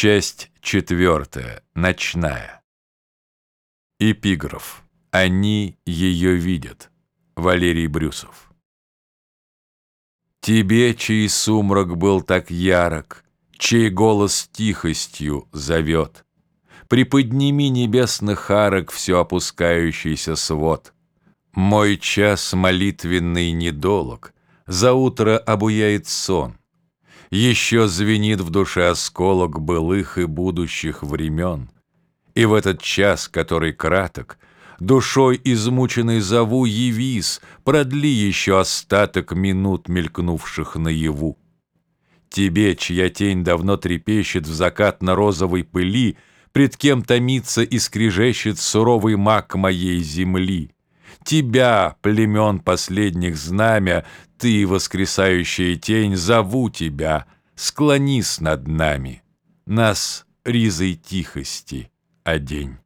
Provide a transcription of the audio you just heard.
Часть четвертая. Ночная. Эпиграф. Они ее видят. Валерий Брюсов. Тебе, чей сумрак был так ярок, Чей голос тихостью зовет, Приподними небесных арок Все опускающийся свод. Мой час молитвенный недолог, За утро обуяет сон. Еще звенит в душе осколок Былых и будущих времен. И в этот час, который краток, Душой измученной зову явись, Продли еще остаток минут, мелькнувших наяву. Тебе, чья тень давно трепещет В закатно-розовой пыли, Пред кем томится и скрежещет Суровый маг моей земли. Тебя, племен последних знамя, Ты, воскресающая тень, зову тебя, Склонись над нами, Нас ризой тихости одень.